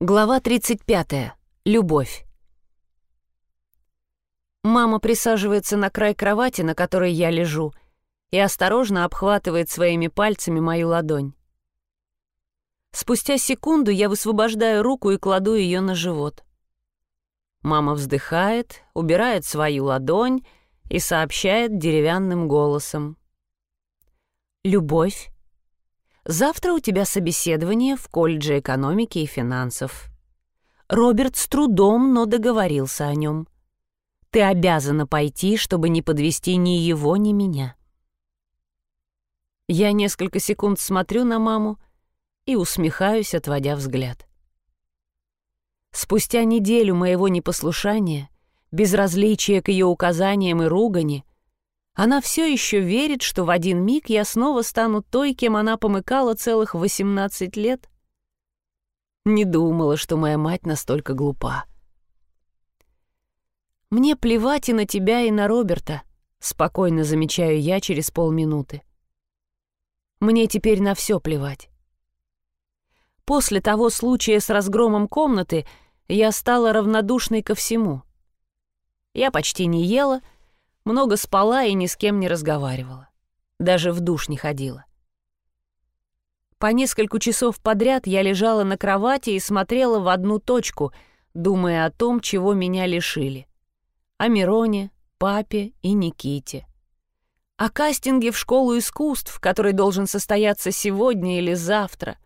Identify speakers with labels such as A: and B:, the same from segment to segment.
A: Глава 35. Любовь. Мама присаживается на край кровати, на которой я лежу, и осторожно обхватывает своими пальцами мою ладонь. Спустя секунду я высвобождаю руку и кладу ее на живот. Мама вздыхает, убирает свою ладонь и сообщает деревянным голосом. «Любовь Завтра у тебя собеседование в колледже экономики и финансов. Роберт с трудом, но договорился о нем. Ты обязана пойти, чтобы не подвести ни его, ни меня. Я несколько секунд смотрю на маму и усмехаюсь, отводя взгляд. Спустя неделю моего непослушания, безразличия к ее указаниям и ругани — она все еще верит, что в один миг я снова стану той, кем она помыкала целых 18 лет. Не думала, что моя мать настолько глупа. «Мне плевать и на тебя, и на Роберта», — спокойно замечаю я через полминуты. «Мне теперь на все плевать». После того случая с разгромом комнаты я стала равнодушной ко всему. Я почти не ела — много спала и ни с кем не разговаривала. Даже в душ не ходила. По несколько часов подряд я лежала на кровати и смотрела в одну точку, думая о том, чего меня лишили. О Мироне, папе и Никите. О кастинге в школу искусств, который должен состояться сегодня или завтра.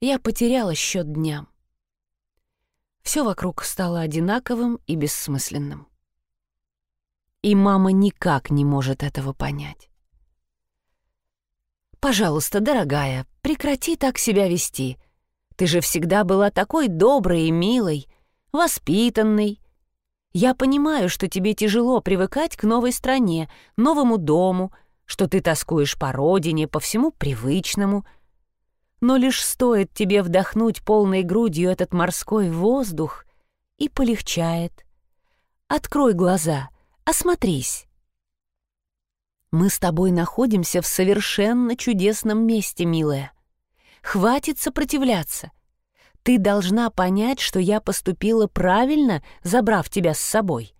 A: Я потеряла счет дням. Все вокруг стало одинаковым и бессмысленным. И мама никак не может этого понять. «Пожалуйста, дорогая, прекрати так себя вести. Ты же всегда была такой доброй и милой, воспитанной. Я понимаю, что тебе тяжело привыкать к новой стране, новому дому, что ты тоскуешь по родине, по всему привычному. Но лишь стоит тебе вдохнуть полной грудью этот морской воздух, и полегчает. Открой глаза — Осмотрись. Мы с тобой находимся в совершенно чудесном месте, милая. Хватит сопротивляться. Ты должна понять, что я поступила правильно, забрав тебя с собой.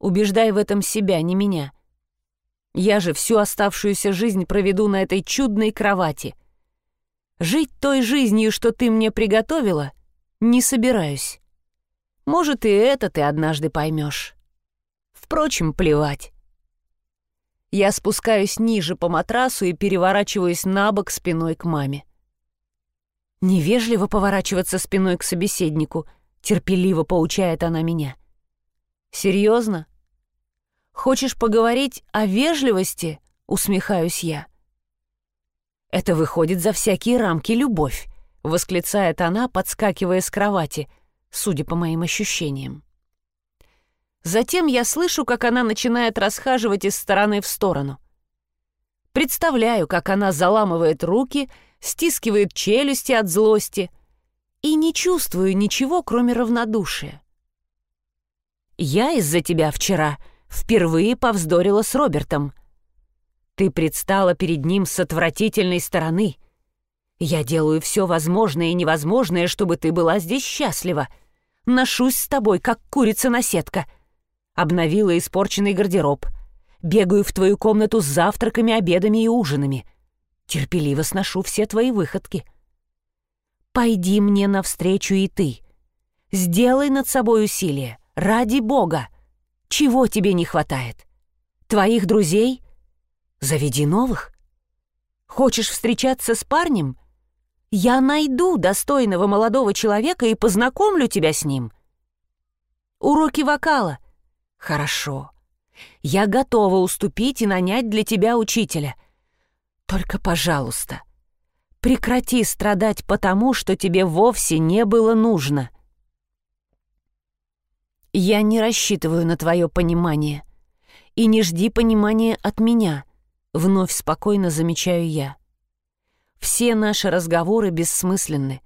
A: Убеждай в этом себя, не меня. Я же всю оставшуюся жизнь проведу на этой чудной кровати. Жить той жизнью, что ты мне приготовила, не собираюсь. Может, и это ты однажды поймешь. Впрочем, плевать. Я спускаюсь ниже по матрасу и переворачиваюсь на бок спиной к маме. Невежливо поворачиваться спиной к собеседнику, терпеливо поучает она меня. Серьезно? Хочешь поговорить о вежливости? Усмехаюсь я. Это выходит за всякие рамки любовь, восклицает она, подскакивая с кровати, судя по моим ощущениям. Затем я слышу, как она начинает расхаживать из стороны в сторону. Представляю, как она заламывает руки, стискивает челюсти от злости и не чувствую ничего, кроме равнодушия. «Я из-за тебя вчера впервые повздорила с Робертом. Ты предстала перед ним с отвратительной стороны. Я делаю все возможное и невозможное, чтобы ты была здесь счастлива. Ношусь с тобой, как курица-наседка» Обновила испорченный гардероб. Бегаю в твою комнату с завтраками, обедами и ужинами. Терпеливо сношу все твои выходки. Пойди мне навстречу и ты. Сделай над собой усилие. Ради Бога. Чего тебе не хватает? Твоих друзей? Заведи новых. Хочешь встречаться с парнем? Я найду достойного молодого человека и познакомлю тебя с ним. Уроки вокала — «Хорошо. Я готова уступить и нанять для тебя учителя. Только, пожалуйста, прекрати страдать потому, что тебе вовсе не было нужно». «Я не рассчитываю на твое понимание. И не жди понимания от меня», — вновь спокойно замечаю я. «Все наши разговоры бессмысленны,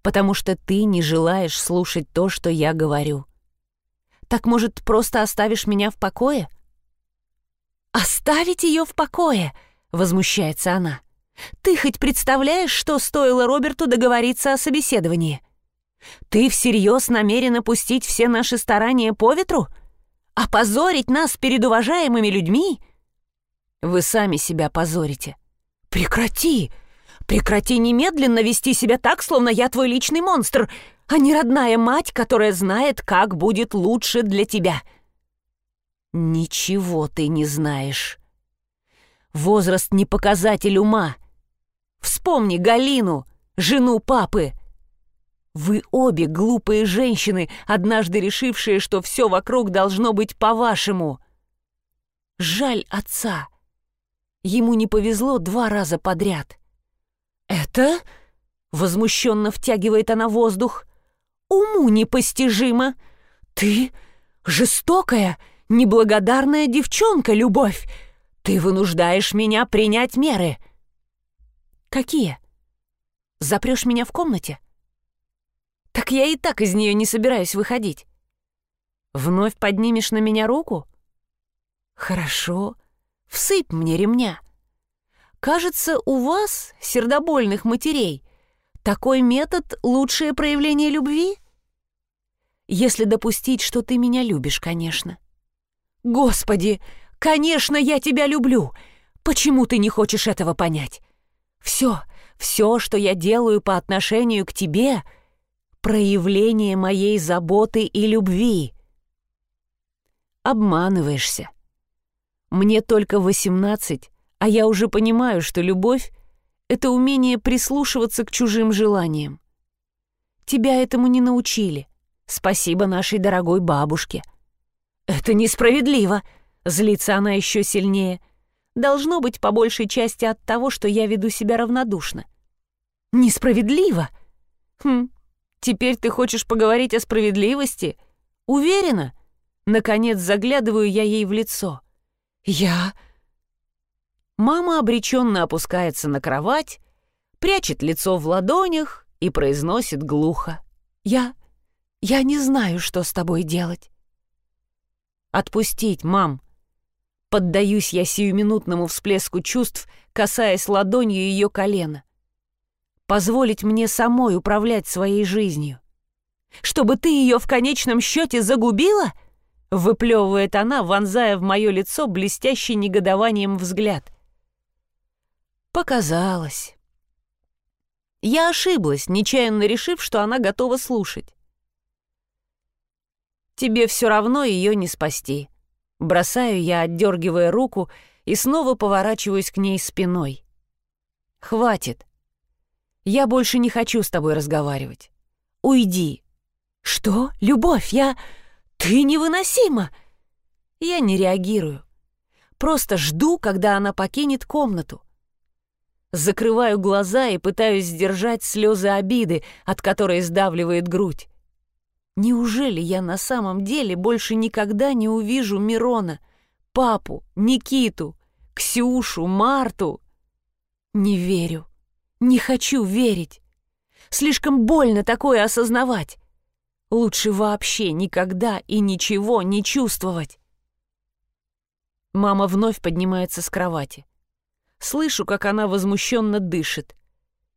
A: потому что ты не желаешь слушать то, что я говорю». Так, может, просто оставишь меня в покое?» «Оставить ее в покое?» — возмущается она. «Ты хоть представляешь, что стоило Роберту договориться о собеседовании? Ты всерьез намерена пустить все наши старания по ветру? Опозорить нас перед уважаемыми людьми? Вы сами себя позорите. Прекрати! Прекрати немедленно вести себя так, словно я твой личный монстр, а не родная мать, которая знает, как будет лучше для тебя. Ничего ты не знаешь. Возраст не показатель ума. Вспомни Галину, жену папы. Вы обе глупые женщины, однажды решившие, что все вокруг должно быть по-вашему. Жаль отца. Ему не повезло два раза подряд. «Это?» — возмущенно втягивает она воздух. «Уму непостижимо! Ты жестокая, неблагодарная девчонка, Любовь! Ты вынуждаешь меня принять меры!» «Какие? Запрешь меня в комнате?» «Так я и так из нее не собираюсь выходить. Вновь поднимешь на меня руку?» «Хорошо, всыпь мне ремня. Кажется, у вас, сердобольных матерей, такой метод — лучшее проявление любви? Если допустить, что ты меня любишь, конечно. Господи, конечно, я тебя люблю. Почему ты не хочешь этого понять? Все, все, что я делаю по отношению к тебе — проявление моей заботы и любви. Обманываешься. Мне только восемнадцать, а я уже понимаю, что любовь — это умение прислушиваться к чужим желаниям. Тебя этому не научили. Спасибо нашей дорогой бабушке. Это несправедливо. Злится она еще сильнее. Должно быть по большей части от того, что я веду себя равнодушно. Несправедливо? Хм, теперь ты хочешь поговорить о справедливости? Уверена? Наконец заглядываю я ей в лицо. Я Мама обреченно опускается на кровать, прячет лицо в ладонях и произносит глухо. «Я... я не знаю, что с тобой делать». «Отпустить, мам!» Поддаюсь я сиюминутному всплеску чувств, касаясь ладонью ее колена. Позволить мне самой управлять своей жизнью. «Чтобы ты ее в конечном счете загубила?» Выплевывает она, вонзая в мое лицо блестящий негодованием взгляд. Показалось. Я ошиблась, нечаянно решив, что она готова слушать. Тебе все равно ее не спасти. Бросаю я, отдергивая руку, и снова поворачиваюсь к ней спиной. Хватит. Я больше не хочу с тобой разговаривать. Уйди. Что? Любовь, я... Ты невыносима. Я не реагирую. Просто жду, когда она покинет комнату. Закрываю глаза и пытаюсь сдержать слезы обиды, от которой сдавливает грудь. Неужели я на самом деле больше никогда не увижу Мирона, папу, Никиту, Ксюшу, Марту? Не верю. Не хочу верить. Слишком больно такое осознавать. Лучше вообще никогда и ничего не чувствовать. Мама вновь поднимается с кровати. Слышу, как она возмущенно дышит.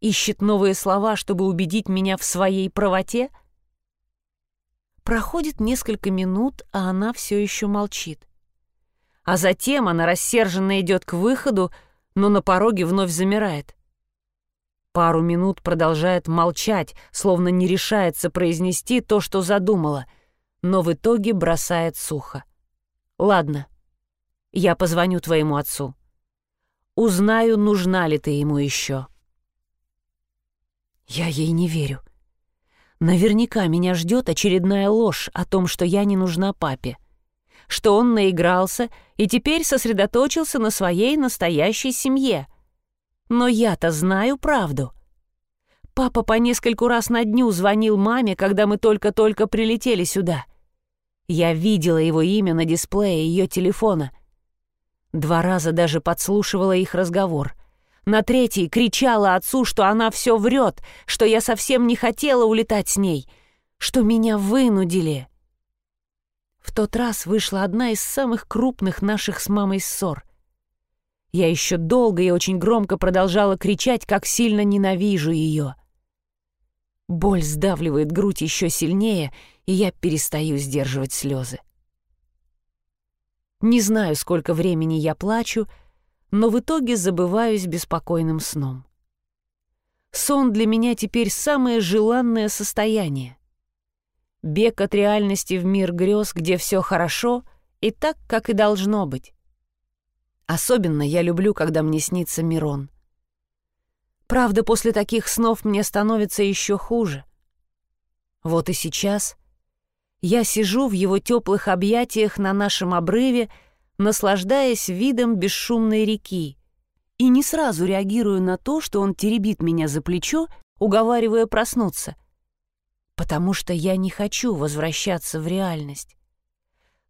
A: Ищет новые слова, чтобы убедить меня в своей правоте. Проходит несколько минут, а она все еще молчит. А затем она рассерженно идет к выходу, но на пороге вновь замирает. Пару минут продолжает молчать, словно не решается произнести то, что задумала, но в итоге бросает сухо. «Ладно, я позвоню твоему отцу». Узнаю, нужна ли ты ему еще. Я ей не верю. Наверняка меня ждет очередная ложь о том, что я не нужна папе. Что он наигрался и теперь сосредоточился на своей настоящей семье. Но я-то знаю правду. Папа по нескольку раз на дню звонил маме, когда мы только-только прилетели сюда. Я видела его имя на дисплее ее телефона — Два раза даже подслушивала их разговор. На третий кричала отцу, что она все врет, что я совсем не хотела улетать с ней, что меня вынудили. В тот раз вышла одна из самых крупных наших с мамой ссор. Я еще долго и очень громко продолжала кричать, как сильно ненавижу ее. Боль сдавливает грудь еще сильнее, и я перестаю сдерживать слезы. Не знаю, сколько времени я плачу, но в итоге забываюсь беспокойным сном. Сон для меня теперь самое желанное состояние. Бег от реальности в мир грез, где все хорошо и так, как и должно быть. Особенно я люблю, когда мне снится Мирон. Правда, после таких снов мне становится еще хуже. Вот и сейчас я сижу в его теплых объятиях на нашем обрыве, наслаждаясь видом бесшумной реки, и не сразу реагирую на то, что он теребит меня за плечо, уговаривая проснуться, потому что я не хочу возвращаться в реальность.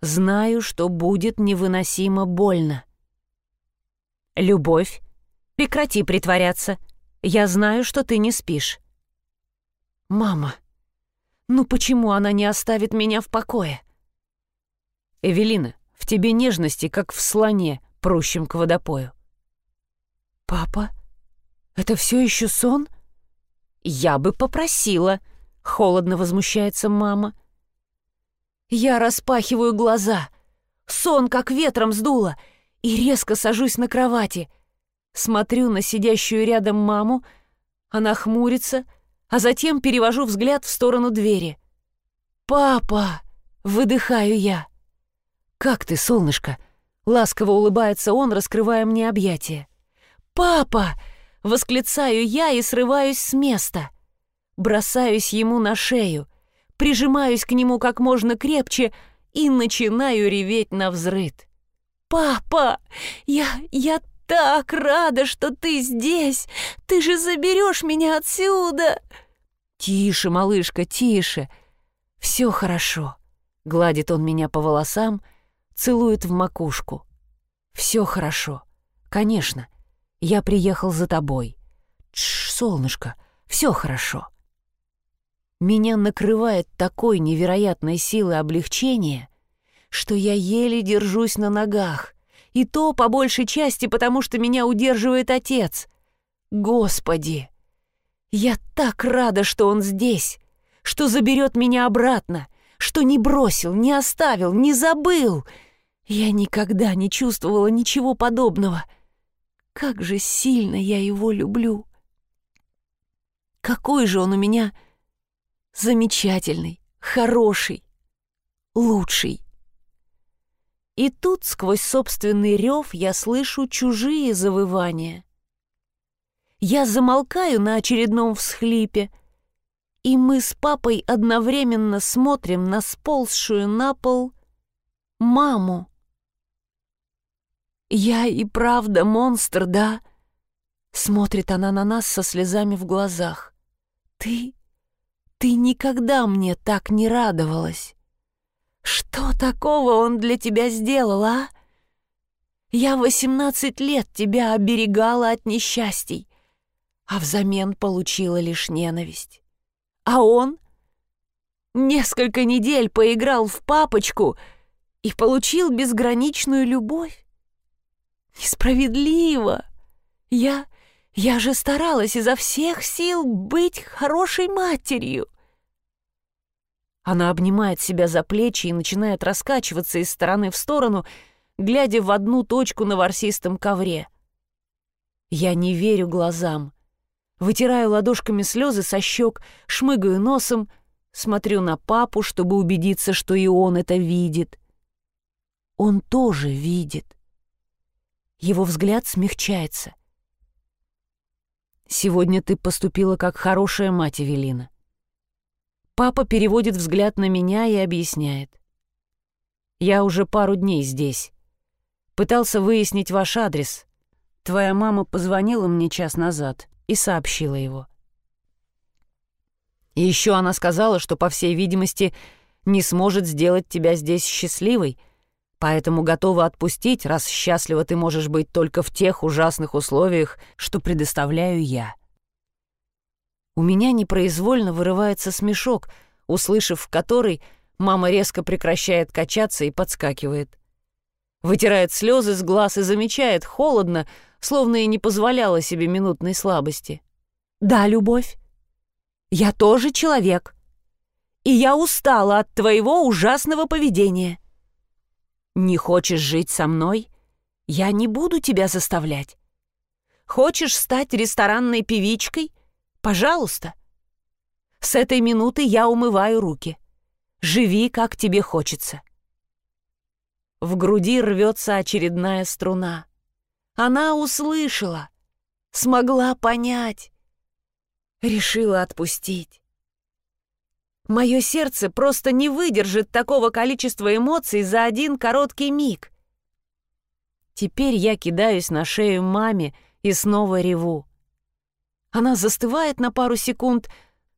A: Знаю, что будет невыносимо больно. «Любовь, прекрати притворяться. Я знаю, что ты не спишь». «Мама, ну почему она не оставит меня в покое?» «Эвелина, в тебе нежности, как в слоне, прущем к водопою». «Папа, это все еще сон?» «Я бы попросила», — холодно возмущается мама. Я распахиваю глаза. Сон как ветром сдуло — и резко сажусь на кровати. Смотрю на сидящую рядом маму, она хмурится, а затем перевожу взгляд в сторону двери. «Папа!» — выдыхаю я. «Как ты, солнышко?» — ласково улыбается он, раскрывая мне объятия. «Папа!» — восклицаю я и срываюсь с места. Бросаюсь ему на шею, прижимаюсь к нему как можно крепче и начинаю реветь на взрыд. «Папа, я... я так рада, что ты здесь! Ты же заберешь меня отсюда!» «Тише, малышка, тише! Все хорошо!» Гладит он меня по волосам, целует в макушку. «Все хорошо. Конечно. Я приехал за тобой. Тш, солнышко, все хорошо». Меня накрывает такой невероятной силой облегчения, что я еле держусь на ногах. И то, по большей части, потому что меня удерживает отец. Господи! Я так рада, что он здесь, что заберет меня обратно, что не бросил, не оставил, не забыл. Я никогда не чувствовала ничего подобного. Как же сильно я его люблю. Какой же он у меня замечательный, хороший, лучший. И тут сквозь собственный рев я слышу чужие завывания. Я замолкаю на очередном всхлипе, и мы с папой одновременно смотрим на сползшую на пол маму. «Я и правда монстр, да?» Смотрит она на нас со слезами в глазах. «Ты... ты никогда мне так не радовалась!» Что такого он для тебя сделал, а? Я восемнадцать лет тебя оберегала от несчастий, а взамен получила лишь ненависть. А он несколько недель поиграл в папочку и получил безграничную любовь. Несправедливо. Я... я же старалась изо всех сил быть хорошей матерью. Она обнимает себя за плечи и начинает раскачиваться из стороны в сторону, глядя в одну точку на ворсистом ковре. Я не верю глазам. Вытираю ладошками слезы со щек, шмыгаю носом, смотрю на папу, чтобы убедиться, что и он это видит. Он тоже видит. Его взгляд смягчается. «Сегодня ты поступила как хорошая мать, Эвелина. Папа переводит взгляд на меня и объясняет. «Я уже пару дней здесь. Пытался выяснить ваш адрес. Твоя мама позвонила мне час назад и сообщила его. И еще она сказала, что, по всей видимости, не сможет сделать тебя здесь счастливой, поэтому готова отпустить, раз счастлива ты можешь быть только в тех ужасных условиях, что предоставляю я». У меня непроизвольно вырывается смешок, услышав который, мама резко прекращает качаться и подскакивает. Вытирает слезы с глаз и замечает холодно, словно и не позволяла себе минутной слабости. «Да, любовь?» Я тоже человек. И я устала от твоего ужасного поведения. Не хочешь жить со мной? Я не буду тебя заставлять. Хочешь стать ресторанной певичкой? Пожалуйста. С этой минуты я умываю руки. Живи, как тебе хочется. В груди рвется очередная струна. Она услышала, смогла понять, решила отпустить. Мое сердце просто не выдержит такого количества эмоций за один короткий миг. Теперь я кидаюсь на шею маме и снова реву. Она застывает на пару секунд,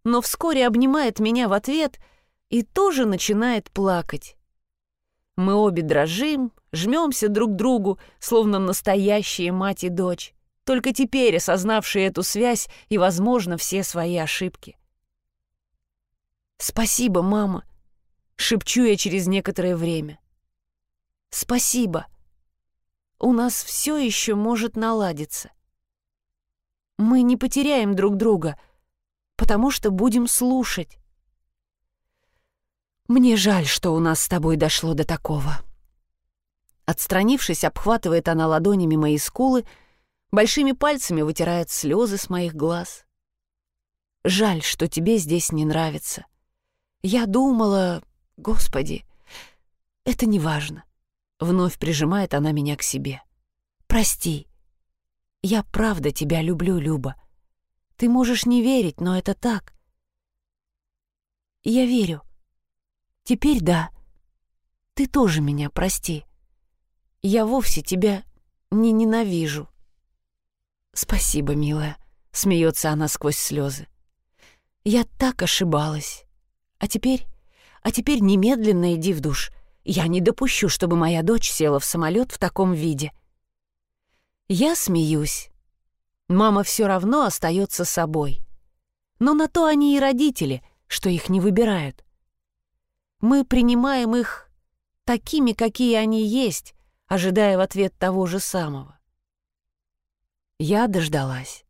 A: но вскоре обнимает меня в ответ и тоже начинает плакать. Мы обе дрожим, жмемся друг к другу, словно настоящие мать и дочь, только теперь осознавшие эту связь и, возможно, все свои ошибки. «Спасибо, мама», — шепчу я через некоторое время. «Спасибо. У нас все еще может наладиться. Мы не потеряем друг друга, потому что будем слушать. Мне жаль, что у нас с тобой дошло до такого». Отстранившись, обхватывает она ладонями мои скулы, большими пальцами вытирает слезы с моих глаз. «Жаль, что тебе здесь не нравится. Я думала... Господи, это не важно. Вновь прижимает она меня к себе. «Прости. Я правда тебя люблю, Люба. Ты можешь не верить, но это так. Я верю. Теперь да. Ты тоже меня прости. Я вовсе тебя не ненавижу». «Спасибо, милая», — смеется она сквозь слезы. «Я так ошибалась. А теперь... А теперь немедленно иди в душ. Я не допущу, чтобы моя дочь села в самолет в таком виде. Я смеюсь. Мама все равно остается собой. Но на то они и родители, что их не выбирают. Мы принимаем их такими, какие они есть, ожидая в ответ того же самого. Я дождалась.